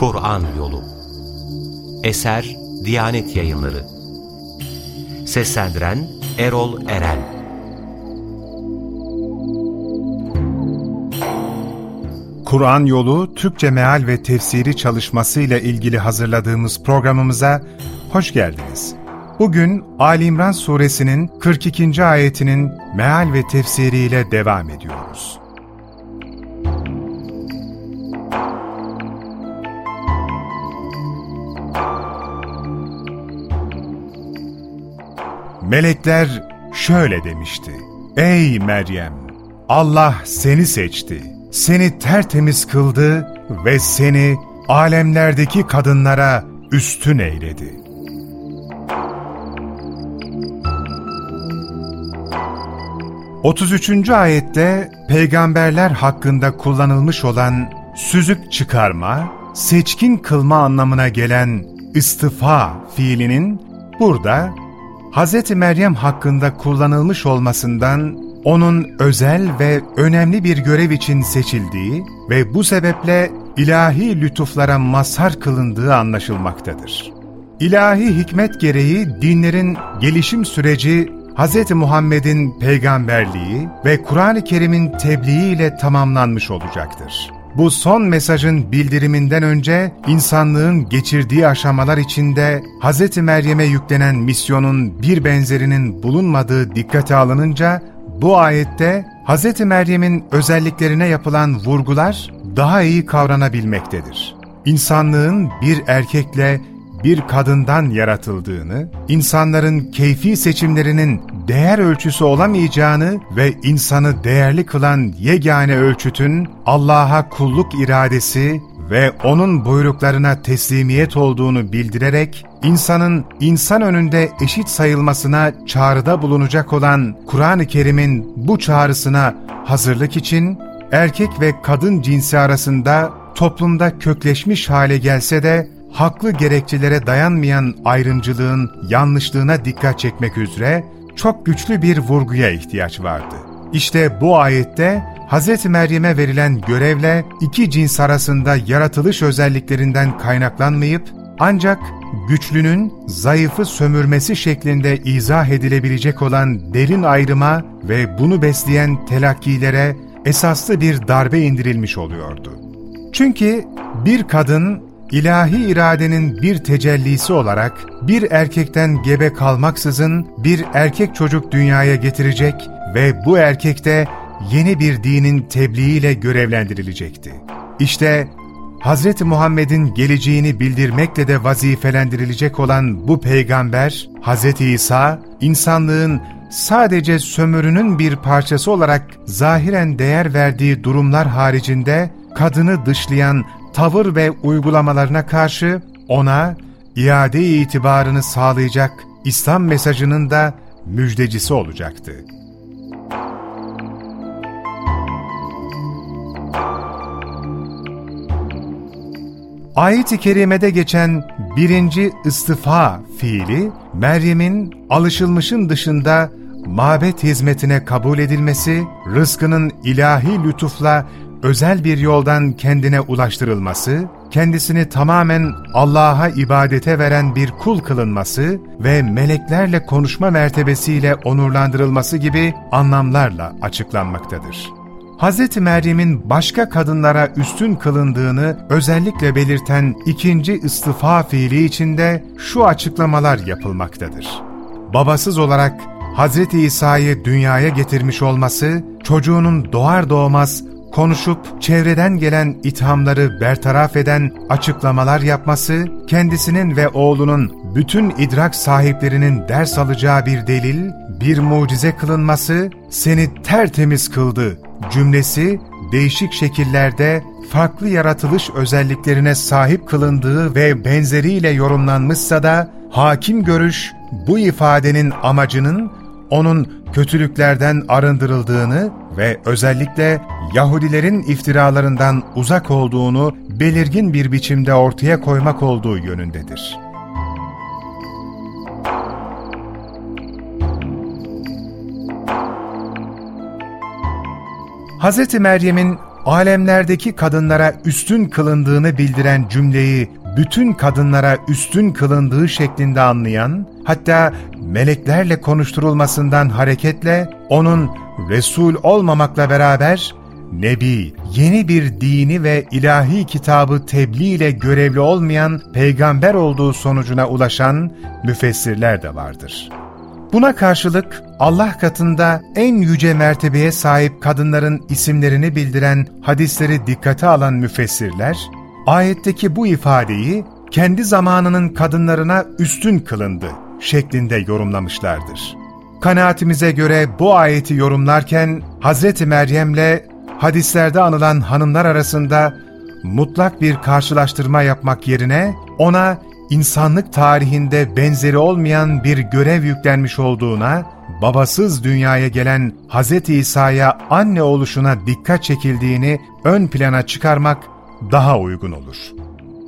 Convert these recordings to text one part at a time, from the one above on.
Kur'an Yolu Eser Diyanet Yayınları Seslendiren Erol Eren Kur'an Yolu Türkçe Meal ve Tefsiri çalışması ile ilgili hazırladığımız programımıza hoş geldiniz. Bugün Ali İmran suresinin 42. ayetinin meal ve tefsiriyle devam ediyoruz. Melekler şöyle demişti. Ey Meryem! Allah seni seçti, seni tertemiz kıldı ve seni alemlerdeki kadınlara üstün eyledi. Otuz üçüncü ayette peygamberler hakkında kullanılmış olan süzüp çıkarma, seçkin kılma anlamına gelen istifa fiilinin burada Hz. Meryem hakkında kullanılmış olmasından onun özel ve önemli bir görev için seçildiği ve bu sebeple ilahi lütuflara mazhar kılındığı anlaşılmaktadır. İlahi hikmet gereği dinlerin gelişim süreci Hz. Muhammed'in peygamberliği ve Kur'an-ı Kerim'in tebliği ile tamamlanmış olacaktır. Bu son mesajın bildiriminden önce insanlığın geçirdiği aşamalar içinde Hz. Meryem'e yüklenen misyonun bir benzerinin bulunmadığı dikkate alınınca bu ayette Hz. Meryem'in özelliklerine yapılan vurgular daha iyi kavranabilmektedir. İnsanlığın bir erkekle bir kadından yaratıldığını, insanların keyfi seçimlerinin değer ölçüsü olamayacağını ve insanı değerli kılan yegane ölçütün Allah'a kulluk iradesi ve O'nun buyruklarına teslimiyet olduğunu bildirerek, insanın insan önünde eşit sayılmasına çağrıda bulunacak olan Kur'an-ı Kerim'in bu çağrısına hazırlık için, erkek ve kadın cinsi arasında toplumda kökleşmiş hale gelse de, haklı gerekçelere dayanmayan ayrımcılığın yanlışlığına dikkat çekmek üzere çok güçlü bir vurguya ihtiyaç vardı. İşte bu ayette Hz. Meryem'e verilen görevle iki cins arasında yaratılış özelliklerinden kaynaklanmayıp ancak güçlünün zayıfı sömürmesi şeklinde izah edilebilecek olan derin ayrıma ve bunu besleyen telakkilere esaslı bir darbe indirilmiş oluyordu. Çünkü bir kadın ilahi iradenin bir tecellisi olarak bir erkekten gebe kalmaksızın bir erkek çocuk dünyaya getirecek ve bu erkekte yeni bir dinin tebliğiyle görevlendirilecekti. İşte Hz. Muhammed'in geleceğini bildirmekle de vazifelendirilecek olan bu peygamber, Hz. İsa, insanlığın sadece sömürünün bir parçası olarak zahiren değer verdiği durumlar haricinde kadını dışlayan tavır ve uygulamalarına karşı ona iade itibarını sağlayacak İslam mesajının da müjdecisi olacaktı. Ayet-i Kerime'de geçen birinci istifa fiili, Meryem'in alışılmışın dışında mabet hizmetine kabul edilmesi, rızkının ilahi lütufla özel bir yoldan kendine ulaştırılması, kendisini tamamen Allah'a ibadete veren bir kul kılınması ve meleklerle konuşma mertebesiyle onurlandırılması gibi anlamlarla açıklanmaktadır. Hz. Meryem'in başka kadınlara üstün kılındığını özellikle belirten ikinci istifa fiili içinde şu açıklamalar yapılmaktadır. Babasız olarak Hz. İsa'yı dünyaya getirmiş olması, çocuğunun doğar doğmaz konuşup çevreden gelen ithamları bertaraf eden açıklamalar yapması, kendisinin ve oğlunun bütün idrak sahiplerinin ders alacağı bir delil, bir mucize kılınması, seni tertemiz kıldı cümlesi değişik şekillerde farklı yaratılış özelliklerine sahip kılındığı ve benzeriyle yorumlanmışsa da hakim görüş bu ifadenin amacının onun kötülüklerden arındırıldığını ve özellikle Yahudilerin iftiralarından uzak olduğunu belirgin bir biçimde ortaya koymak olduğu yönündedir. Hz. Meryem'in alemlerdeki kadınlara üstün kılındığını bildiren cümleyi bütün kadınlara üstün kılındığı şeklinde anlayan, hatta meleklerle konuşturulmasından hareketle onun Resul olmamakla beraber Nebi, yeni bir dini ve ilahi kitabı tebliğ ile görevli olmayan peygamber olduğu sonucuna ulaşan müfessirler de vardır. Buna karşılık Allah katında en yüce mertebeye sahip kadınların isimlerini bildiren hadisleri dikkate alan müfessirler, ayetteki bu ifadeyi kendi zamanının kadınlarına üstün kılındı şeklinde yorumlamışlardır. Kanaatimize göre bu ayeti yorumlarken Hz. Meryem'le hadislerde anılan hanımlar arasında mutlak bir karşılaştırma yapmak yerine ona insanlık tarihinde benzeri olmayan bir görev yüklenmiş olduğuna, babasız dünyaya gelen Hz. İsa'ya anne oluşuna dikkat çekildiğini ön plana çıkarmak daha uygun olur.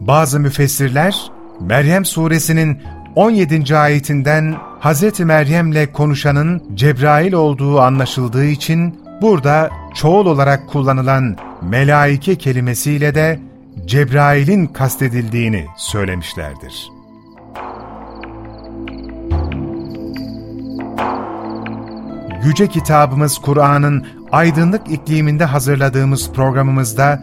Bazı müfessirler, Meryem suresinin 17. ayetinden Hz. Meryem'le konuşanın Cebrail olduğu anlaşıldığı için burada çoğul olarak kullanılan melaike kelimesiyle de Cebrail'in kastedildiğini söylemişlerdir. Yüce kitabımız Kur'an'ın aydınlık ikliminde hazırladığımız programımızda